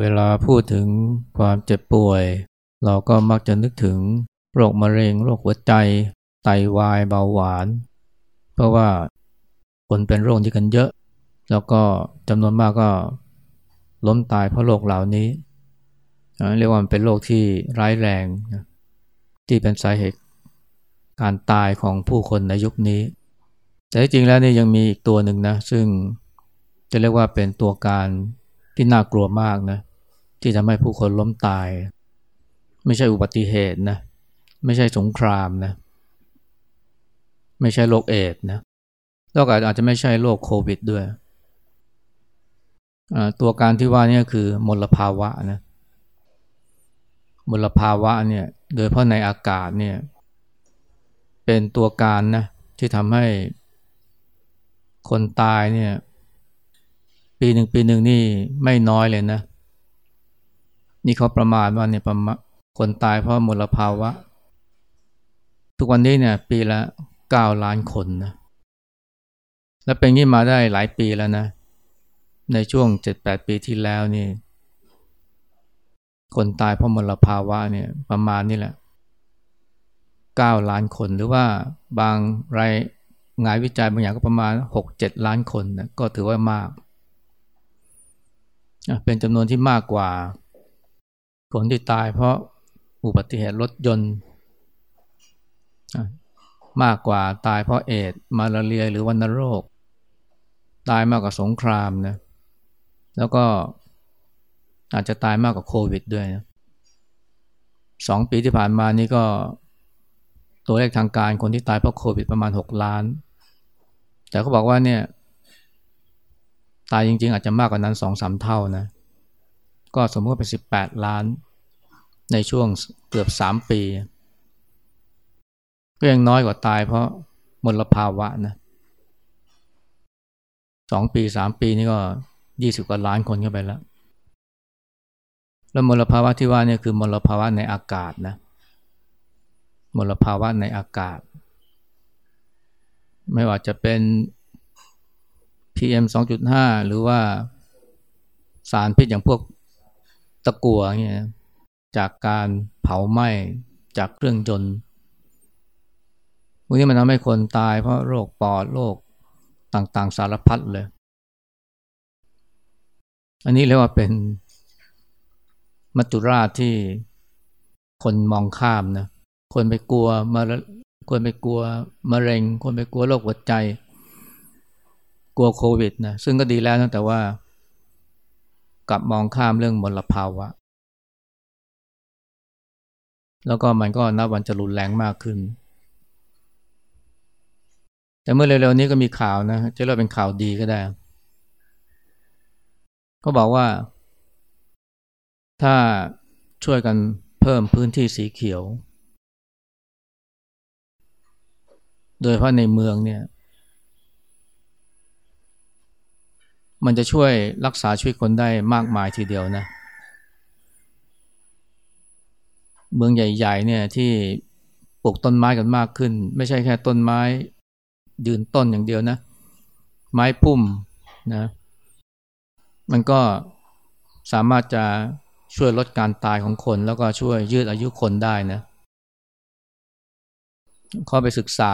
เวลาพูดถึงความเจ็บป่วย เราก็มักจะนึกถึงโรคมะเร็งโรคหัวใจ ไตาวายเบาหวาน เพราะว่าคนเป็นโรคที่กันเยอะ แล้วก็จำนวนมากก็ล้มตายเพราะโรคเหล่านี้ เรียกว่ามันเป็นโรคที่ร้ายแรงที่เป็นสาเหตุการตายของผู้คนในยุคนี้ แต่จริงแล้วนี่ยังมีอีกตัวหนึ่งนะ ซึ่งจะเรียกว่าเป็นตัวการที่น่ากลัวมากนะ ที่ทำให้ผู้คนล้มตาย ไม่ใช่อุบัติเหตุนะไม่ใช่สงครามนะไม่ใช่โรคเอดนะแล้วก็อาจจะไม่ใช่โรคโควิดด้วย ตัวการที่ว่านี่คือมลภาวะนะมลภาวะเนี่ยโดยเพราะในอากาศเนี่ยเป็นตัวการนะที่ทำให้คนตายเนี่ยปีหนึ่งปีหนึ่งนี่ไม่น้อยเลยนะ นี่เขาประมาณว่าเนี่ยประมาณคนตายเพราะมลภาวะ ทุกวันนี้เนี่ย ปีละเก้าล้านคนนะแล้วเป็นงี้มาได้หลายปีแล้วนะ ในช่วงเจ็ดแปดปีที่แล้วนี่ คนตายเพราะมลภาวะเนี่ย ประมาณนี่แหละเก้าล้านคนหรือว่าบางรายงานวิจัยบางอย่างก็ประมาณหกเจ็ดล้านคนนะก็ถือว่ามาก เป็นจำนวนที่มากกว่า คนที่ตายเพราะอุบัติเหตุรถยนต์ มากกว่าตายเพราะเอดมาลาเรียหรือวัณโรค ตายมากกว่าสงครามนะแล้วก็อาจจะตายมากกว่าโควิดด้วยนะสองปีที่ผ่านมานี่ก็ตัวเลขทางการคนที่ตายเพราะโควิดประมาณหกล้าน แต่เขาบอกว่าเนี่ย ตายจริง ๆ อาจจะมากกว่านั้นสองสามเท่านะ ก็สมมติว่าเป็นสิบแปดล้าน ในช่วงเกือบสามปี ก็ยังน้อยกว่าตายเพราะมลภาวะนะสองปีสามปีนี่ก็ยี่สิบกว่าล้านคนเข้าไปแล้ว แล้วมลภาวะที่ว่านี่คือมลภาวะในอากาศนะมลภาวะในอากาศ ไม่ว่าจะเป็น PM 2.5 หรือว่าสารพิษอย่างพวก ตะกั่วเนี่ยจากการเผาไหม้จากเครื่องยนต์พวกนี้มันทำให้คนตายเพราะโรคปอดโรคต่างๆสารพัดเลย อันนี้เรียกว่าเป็นมัจจุราชที่คนมองข้ามนะ คนไปกลัวมาคนไปกลัวมะเร็ง คนไปกลัวโรคหัวใจ กลัวโควิดนะ ซึ่งก็ดีแล้วนะแต่ว่า กลับมองข้ามเรื่องมลภาวะ แล้วก็มันก็นับวันจะรุนแรงมากขึ้น แต่เมื่อเร็วๆนี้ก็มีข่าวนะจะเรียกเป็นข่าวดีก็ได้ ก็บอกว่า ถ้าช่วยกันเพิ่มพื้นที่สีเขียว โดยเพราะในเมืองเนี่ย มันจะช่วยรักษาชีวิตคนได้มากมายทีเดียวนะ เมืองใหญ่ๆเนี่ยที่ปลูกต้นไม้กันมากขึ้น ไม่ใช่แค่ต้นไม้ยืนต้นอย่างเดียวนะ ไม้พุ่มนะ มันก็สามารถจะช่วยลดการตายของคน แล้วก็ช่วยยืดอายุคนได้นะข้อไปศึกษา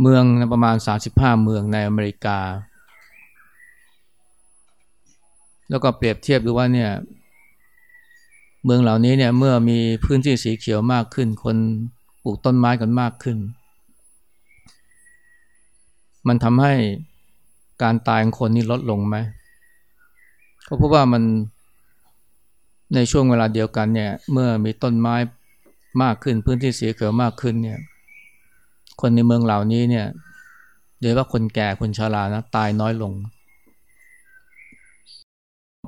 เมืองประมาณ 35 เมืองในอเมริกา แล้วก็เปรียบเทียบดูว่าเนี่ยเมืองเหล่านี้เนี่ยเมื่อมีพื้นที่สีเขียวมากขึ้น คนปลูกต้นไม้กันมากขึ้น มันทำให้การตายของคนนี่ลดลงไหมเขาพบว่ามันในช่วงเวลาเดียวกันเนี่ยเมื่อมีต้นไม้มากขึ้นพื้นที่สีเขียวมากขึ้นเนี่ย คนในเมืองเหล่านี้เนี่ยโดยว่าคนแก่คนชรานะตายน้อยลง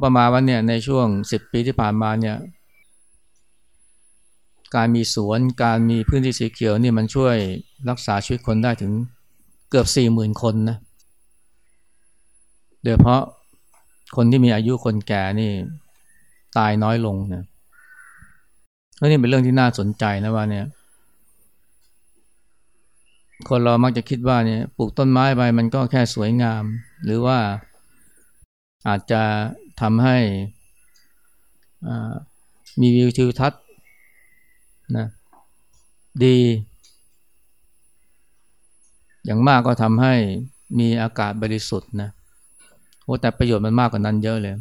ประมาณว่าเนี่ยในช่วงสิบปีที่ผ่านมาเนี่ย การมีสวนการมีพื้นที่สีเขียวนี่มันช่วยรักษาชีวิตคนได้ถึงเกือบสี่หมื่นคนนะโดยเพราะคนที่มีอายุคนแก่นี่ตายน้อยลงนะนี่เป็นเรื่องที่น่าสนใจนะว่าเนี่ย คนเรามักจะคิดว่าเนี่ยปลูกต้นไม้ไปมันก็แค่สวยงาม หรือว่าอาจจะทำให้มีวิวทิวทัศน์นะดี อย่างมากก็ทำให้มีอากาศบริสุทธิ์นะโอ้แต่ประโยชน์มันมากกว่านั้นเยอะเลย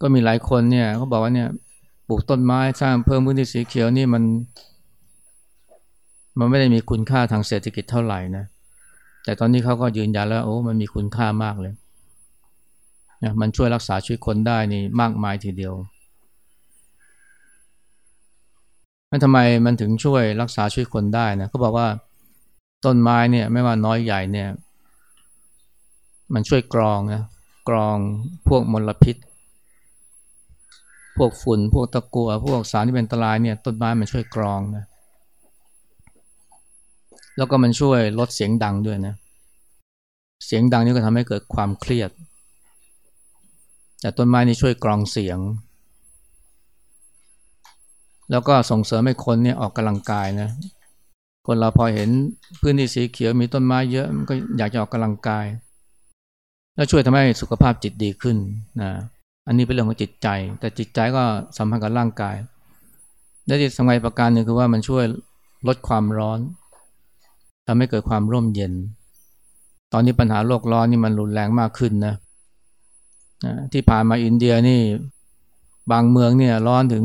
ก็มีหลายคนเนี่ยเขาบอกว่าเนี่ยปลูกต้นไม้สร้างเพิ่มพื้นที่สีเขียวนี่มัน มันไม่ได้มีคุณค่าทางเศรษฐกิจเท่าไหร่นะ แต่ตอนนี้เขาก็ยืนยันแล้วโอ้มันมีคุณค่ามากเลยนะมันช่วยรักษาชีวิตคนได้นี่มากมายทีเดียวนั่นทำไมมันถึงช่วยรักษาชีวิตคนได้นะเขาบอกว่าต้นไม้เนี่ยไม่ว่าน้อยใหญ่เนี่ย มันช่วยกรองนะกรองพวกมลพิษ พวกฝุ่นพวกตะกัวพวกสารที่เป็นอันตรายเนี่ยต้นไม้มันช่วยกรองนะ แล้วก็มันช่วยลดเสียงดังด้วยนะ เสียงดังนี่ก็ทำให้เกิดความเครียด แต่ต้นไม้นี่ช่วยกรองเสียง แล้วก็ส่งเสริมให้คนเนี่ยออกกำลังกายนะ คนเราพอเห็นพื้นที่สีเขียวมีต้นไม้เยอะมันก็อยากจะออกกำลังกาย แล้วช่วยทำให้สุขภาพจิตดีขึ้นนะ อันนี้เป็นเรื่องของจิตใจ แต่จิตใจก็สัมพันธ์กับร่างกาย และที่สำคัญประการหนึ่งคือว่ามันช่วยลดความร้อน ทำให้เกิดความร่มเย็น ตอนนี้ปัญหาโลกร้อนนี่มันรุนแรงมากขึ้นนะที่ผ่านมาอินเดียนี่บางเมืองเนี่ยร้อนถึง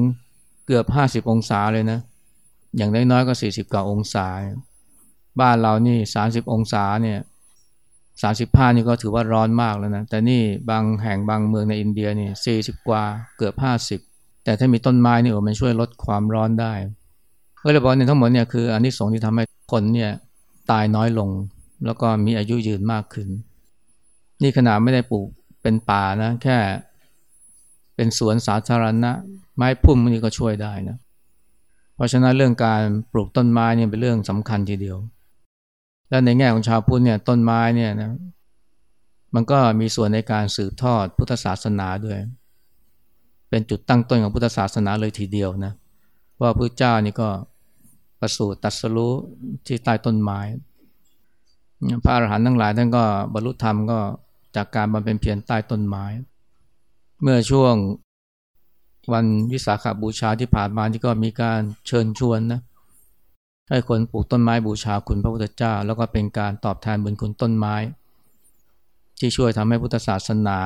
เกือบห้าสิบองศาเลยนะ อย่างน้อยๆก็สี่สิบกว่าองศา บ้านเรานี่สามสิบองศาเนี่ยสามสิบห้านี่ก็ถือว่าร้อนมากแล้วนะ แต่นี่บางแห่งบางเมืองในอินเดียนี่สี่สิบกว่าเกือบห้าสิบแต่ถ้ามีต้นไม้นี่โอ้มันช่วยลดความร้อนได้ก็เลยบอกเนี่ยทั้งหมดเนี่ยคืออันนี้สงที่ทำให้คนเนี่ย ตายน้อยลง แล้วก็มีอายุยืนมากขึ้น นี่ขนาดไม่ได้ปลูกเป็นป่านะแค่เป็นสวนสาธารณะ ไม้พุ่มนี่ก็ช่วยได้นะ เพราะฉะนั้นเรื่องการปลูกต้นไม้เนี่ยเป็นเรื่องสำคัญทีเดียว และในแง่ของชาวพุทธเนี่ยต้นไม้เนี่ยนะมันก็มีส่วนในการสืบทอดพุทธศาสนาด้วย เป็นจุดตั้งต้นของพุทธศาสนาเลยทีเดียวนะว่าพระเจ้านี่ก็ ประสูติตัดสรู้ที่ใต้ต้นไม้ พระอรหันต์ทั้งหลายท่านก็บรรลุธรรมก็จากการบำเพ็ญเพียรใต้ต้นไม้ เมื่อช่วงวันวิสาขาบูชาที่ผ่านมาที่ก็มีการเชิญชวนนะให้คนปลูกต้นไม้บูชาคุณพระพุทธเจ้า แล้วก็เป็นการตอบแทนบุญคุณต้นไม้ ที่ช่วยทำให้พุทธศาสนา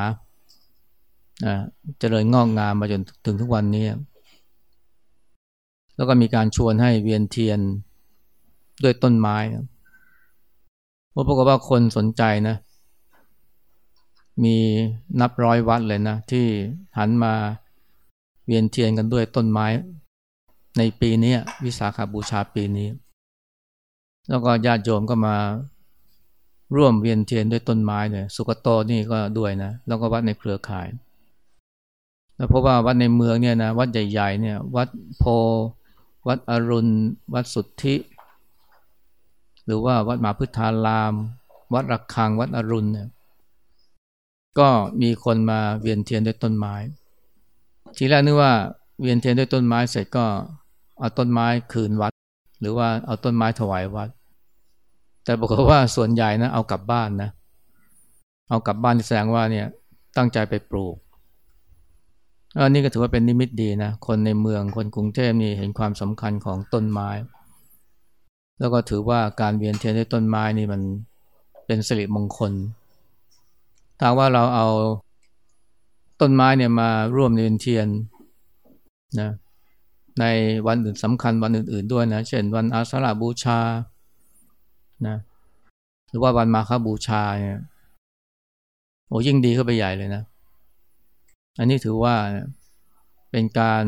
เจริญงอกงามมาจนถึงทุกวันนี้ แล้วก็มีการชวนให้เวียนเทียนด้วยต้นไม้ว่าปรากฏว่าคนสนใจนะ มีนับร้อยวัดเลยนะ ที่หันมาเวียนเทียนกันด้วยต้นไม้ ในปีนี้วิสาขาบูชาปีนี้ แล้วก็ญาติโยมก็มาร่วมเวียนเทียนด้วยต้นไม้เนี่ยสุกโตนี่ก็ด้วยนะ แล้วก็วัดในเครือข่าย แล้วเพราะว่าวัดในเมืองเนี่ยนะวัดใหญ่ๆเนี่ย วัดโพ วัดอรุณ วัดสุทธิ หรือว่าวัดมหาพุทธาราม วัดระฆัง วัดอรุณเนี่ยก็มีคนมาเวียนเทียนด้วยต้นไม้ ทีแรกนึกว่าเวียนเทียนด้วยต้นไม้เสร็จก็เอาต้นไม้คืนวัด หรือว่าเอาต้นไม้ถวายวัด แต่บอกว่าส่วนใหญ่นะเอากลับบ้านนะ เอากลับบ้านแสดงว่าเนี่ยตั้งใจไปปลูก อันนี้ก็ถือว่าเป็นนิมิตดีนะ คนในเมืองคนกรุงเทพนี่เห็นความสำคัญของต้นไม้ แล้วก็ถือว่าการเวียนเทียนด้วยต้นไม้นี่มันเป็นสิริมงคลถ้าว่าเราเอาต้นไม้เนี่ยมาร่วมเรียนเทียนนะในวันอื่นสำคัญวันอื่น ๆด้วยนะ เช่น วันอาสาฬบูชานะหรือว่าวันมาฆบูชาเนี่ยโอ้ยิ่งดีเข้าไปใหญ่เลยนะ อันนี้ถือว่าเป็นการ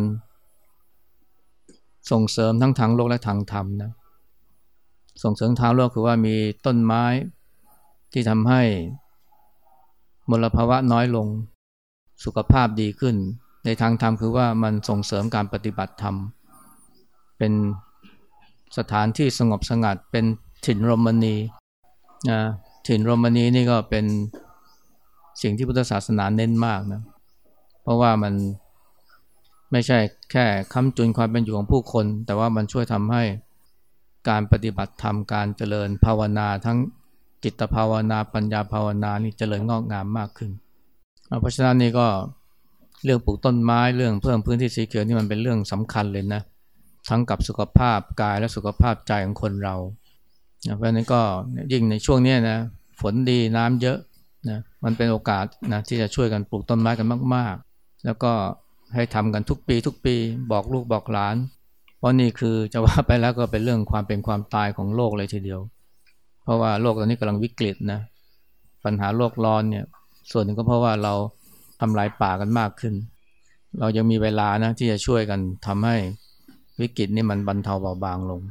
ส่งเสริมทั้งทางโลกและทางธรรมนะ ส่งเสริมทางโลกคือว่ามีต้นไม้ที่ทำให้มลภาวะน้อยลง สุขภาพดีขึ้น ในทางธรรมคือว่ามันส่งเสริมการปฏิบัติธรรม เป็นสถานที่สงบสงัด เป็นถิ่นรมณีนะถิ่นรมณีนี่ก็เป็นสิ่งที่พุทธศาสนาเน้นมากนะเพราะว่ามันไม่ใช่แค่ค้ำจุนความเป็นอยู่ของผู้คน แต่ว่ามันช่วยทำให้การปฏิบัติธรรมการเจริญภาวนาทั้งจิตภาวนาปัญญาภาวนานี่เจริญงอกงามมากขึ้น เพราะฉะนั้นนี่ก็เรื่องปลูกต้นไม้เรื่องเพิ่มพื้นที่สีเขียวนี่มันเป็นเรื่องสำคัญเลยนะทั้งกับสุขภาพกายและสุขภาพใจของคนเรา เพราะฉะนั้นก็ยิ่งในช่วงนี้นะฝนดีน้ำเยอะนะมันเป็นโอกาสนะที่จะช่วยกันปลูกต้นไม้กันมาก แล้วก็ให้ทำกันทุกปี ทุกปี บอกลูกบอกหลาน เพราะนี่คือจะว่าไปแล้วก็เป็นเรื่องความเป็นความตายของโลกเลยทีเดียว เพราะว่าโลกตอนนี้กำลังวิกฤตนะปัญหาโลกร้อนเนี่ย ส่วนหนึ่งก็เพราะว่าเราทำลายป่ากันมากขึ้น เรายังมีเวลานะที่จะช่วยกันทำให้วิกฤตนี่มันบรรเทาเบาบางลง